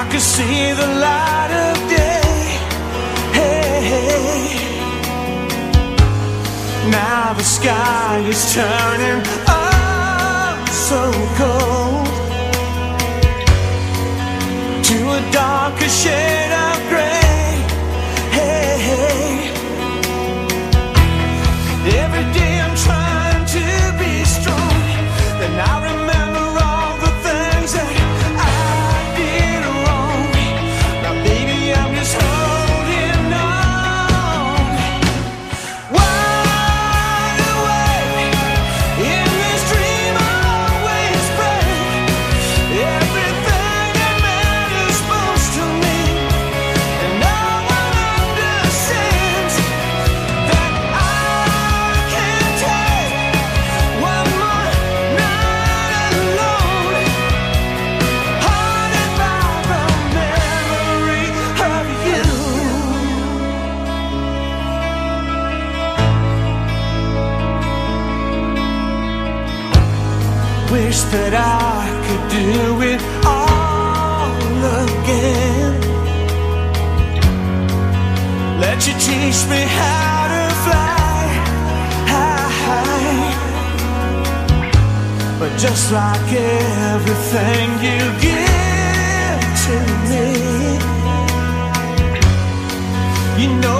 I could see the light of day. Hey, hey. Now the sky is turning oh Wish that I could do it all again. Let you teach me how to fly high. But just like everything you give to me, you know